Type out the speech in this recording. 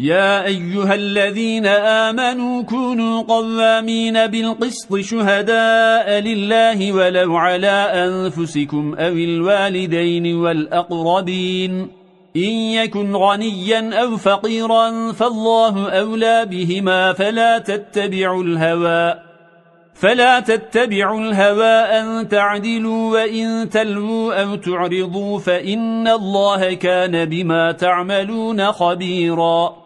يا أيها الذين آمنوا كونوا قوامين بالقسط شهداء لله ولو على أنفسكم أو الوالدين والأقربين. إن يكن غنيا أو فقيرا فالله أولى بهما فلا تتبعوا الهوى فلا تتبعوا الهوى أن تعدلوا وإن تلووا أو تعرضوا فإن الله كان بما تعملون خبيراً.